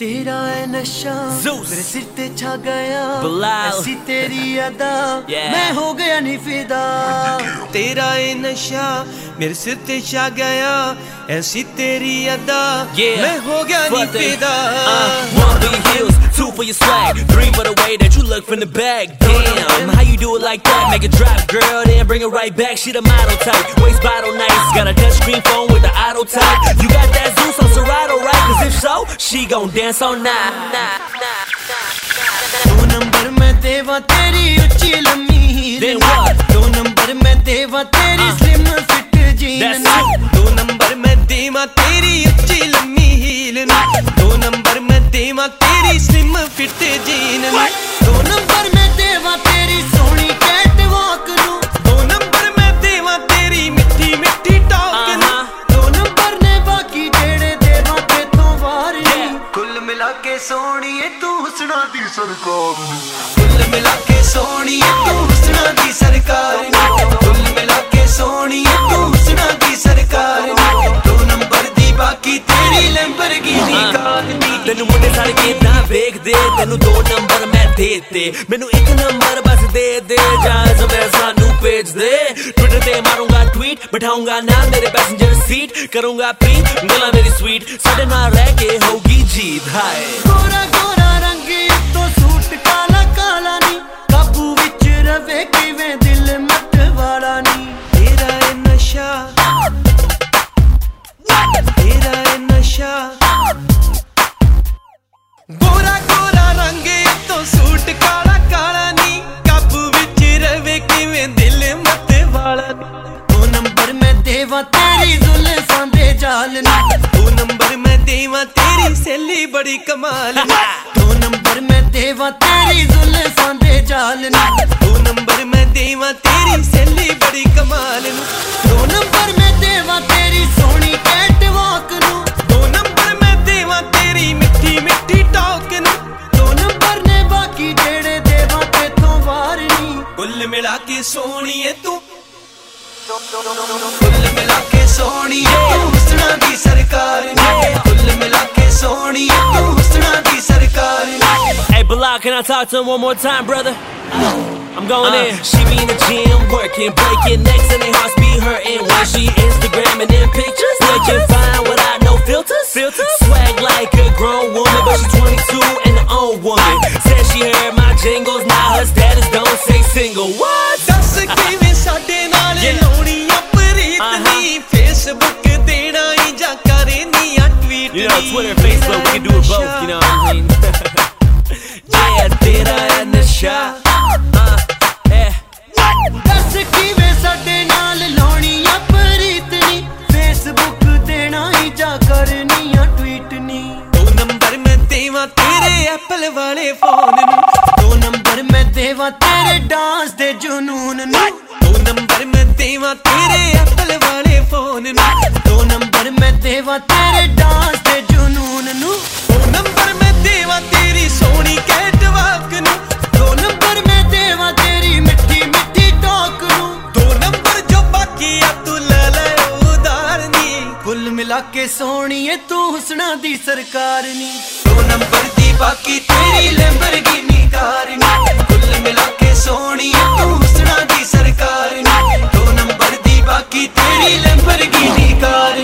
तेरा है नशा। मेरे सिर छा गया। ऐसी तेरी अदा yeah. मैं हो गया तेरा है नशा। मेरे सिर छा गया। ऐसी तेरी अदा yeah. मैं हो गया for your swag. For the way that you look from the back. Damn how you do it like that? Make drop girl then bring it right back. She the model type. Waist bottle nice. Got a touchscreen phone with the auto type. You got that Zeus on Serato right? she gon' dance all night. दो number मैं देवा तेरी उच्ची लम्मी दो number मैं देवा तेरी स्लिम फिट जीन दो नंबर मैं देवा तेरी उच्ची लम्मी हील दो नंबर मैं देवा तेरी स्लिम फिट जीन ਕੇ ਸੋਹਣੀਏ, ਤੂੰ ਹੁਸਨਾ ਦੀ ਸਰਕਾਰ ਕੁੱਲ ਮਿਲਾ ਕੇ ਸੋਹਣੀਏ, ਤੂੰ ਹੁਸਨਾ ਦੀ ਸਰਕਾਰ ਨੀ। ਕੁੱਲ ਮਿਲਾ ਕੇ ਸੋਹਣੀਏ, ਤੂੰ ਹੁਸਨਾ ਦੀ ਸਰਕਾਰ ਨੀ। ਦੋ ਨੰਬਰ ਦੀ ਬਾਕੀ ਤੇਰੀ ਲੈਂਬਰਗਿਨੀ ਕਾਰ ਨੀ ਤੈਨੂੰ ਮੁੰਡੇ ਸਾਰੇ ਕਿਦਾਂ ਵੇਖਦੇ, ਤੈਨੂੰ ਦੋ ਨੰਬਰ ਮੈਂ ਦੇਤੇ। ਮੈਨੂੰ ਇੱਕ ਨੰਬਰ ਬਸ ਦੇ ਦੇ, ਜਾਂ ਸਮੇਂ ਸਾਨੂੰ ਭੇਜ ਦੇ। ਟਵਿੱਟਰ ਤੇ ਮਾਰੂੰਗਾ ਟਵੀਟ ਬਿਠਾਉਂਗਾ ਨਾ ਮੇਰੇ ਪੈਸੇਂਜਰ ਸੀਟ ਕਰੂੰਗਾ ਪੀ ਗੱਲਾਂ ਮੇਰੀ ਸਵੀਟ ਸਾਡੇ ਨਾਲ ਰਹਿ ਕੇ ਹੋਊਗੀ ਜੀਤ, ਹਾਏ। ਤੋਂ ਸੂਟ ਕਾਲਾ ਕਾਲਾ ਨੀ ਕਾਬੂ ਵਿੱਚ ਰਵੇ ਕਿਵੇਂ ਦਿਲ ਮਤ ਵਾਲਾ ਦੋ ਨੰਬਰ ਮੈਂ ਦੇਵਾ ਤੇਰੀ ਜ਼ੁਲਫਾਂ ਦੇ ਜਾਲ ਨੀ ਦੋ ਨੰਬਰ ਮੈਂ ਦੇਵਾਂ ਤੇਰੀ ਸੈਲੀ ਬੜੀ ਕਮਾਲ ਨੀ ਦੋ ਨੰਬਰ ਮੈਂ ਦੇਵਾ ਤੇਰੀ ਜ਼ੁਲਫਾਂ ਦੇ ਜਾਲ ਨੀ ਦੋ ਨੰਬਰ ਮੈਂ ਦੇਵਾਂ ਤੇਰੀ ਸੈਲੀ ਬੜੀ ਸੋਹਣੀਏ ਤੂੰ ਕੁੱਲ ਮਿਲਾ ਕੇ ਸੋਹਣੀਏ ਤੂੰ ਹੁਸਨਾ ਦੀ ਸਰਕਾਰ ਨੀ ਕੁੱਲ ਮਿਲਾ ਕੇ ਸੋਹਣੀਏ ਤੂੰ ਹੁਸਨਾ ਦੀ ਸਰਕਾਰ ਨੀ Hey Bilal, can I talk to him one more time, brother? I'm going in. She be in the gym, working, breaking necks, and they hearts be hurting. When she Instagramming in pictures, looking fine without no filters. Filters? Swag like a grown woman, but she's 22 and her own woman. Said she heard my jingles, now her status don't say single. What? ਕਿਵੇਂ ਸਾਡੇ ਨਾਲ. ਲਾਉਣੀ ਆ ਪ੍ਰੀਤ Uh-huh. ਨੀ Facebook ਦੇਣਾ ਹੀ ਜਾਂ ਕਰਨੀ ਆ tweet Twitter, Facebook, we can do it both, you know what I mean? yeah, tera hai nasha. Uh. ਦੱਸ ਕਿਵੇਂ ਸਾਡੇ ਨਾਲ ਲਾਉਣੀ ਆ ਪ੍ਰੀਤ ਨੀ ਫੇਸਬੁੱਕ ਦੇਣਾ ਹੀ ਜਾ ਕਰਨੀ ਆ ਟਵੀਟ ਨੀ ਦੋ ਨੰਬਰ ਮੈਂ ਦੇਵਾਂ ਤੇਰੇ ਐਪਲ ਵਾਲੇ ਫੋਨ ਨੂੰ ਦੇਵਾ ਤੇਰੇ ਡਾਂਸ ਦੇ ਜਨੂਨ ਨੂੰ। ਦੋ ਨੰਬਰ ਮੈਂ ਦੇਵਾਂ ਤੇਰੇ ਐਪਲ ਵਾਲੇ ਫੋਨ ਨੂੰ। ਦੋ ਨੰਬਰ ਮੈਂ ਦੇਵਾ ਤੇਰੇ ਡਾਂਸ ਦੇ ਜਨੂਨ ਨੂੰ। ਦੋ ਨੰਬਰ ਮੈਂ ਦੇਵਾਂ ਤੇਰੀ ਸੋਹਣੀ ਕੈਟਵਾਕ ਨੂੰ। ਦੋ ਨੰਬਰ ਮੈਂ ਦੇਵਾ ਤੇਰੀ ਮਿੱਠੀ ਮਿੱਠੀ ਟੋਕ ਨੂੰ। ਦੋ ਨੰਬਰ ਜੋ ਬਾਕੀ ਆ ਤੂੰ ਲੈ ਲੈ ਉਧਾਰ ਨੀ ਕੁੱਲ ਮਿਲਾ ਕੇ ਸੋਹਣੀਏ ਤੂੰ ਹੁਸਨਾ ਦੀ ਸਰਕਾਰ ਨੀ ਦੋ ਨੰਬਰ ਦੀ ਬਾਕੀ ਤੇਰੀ ਲੈਂਬਰਗਿਨੀ मेरी लंबरगिनी कार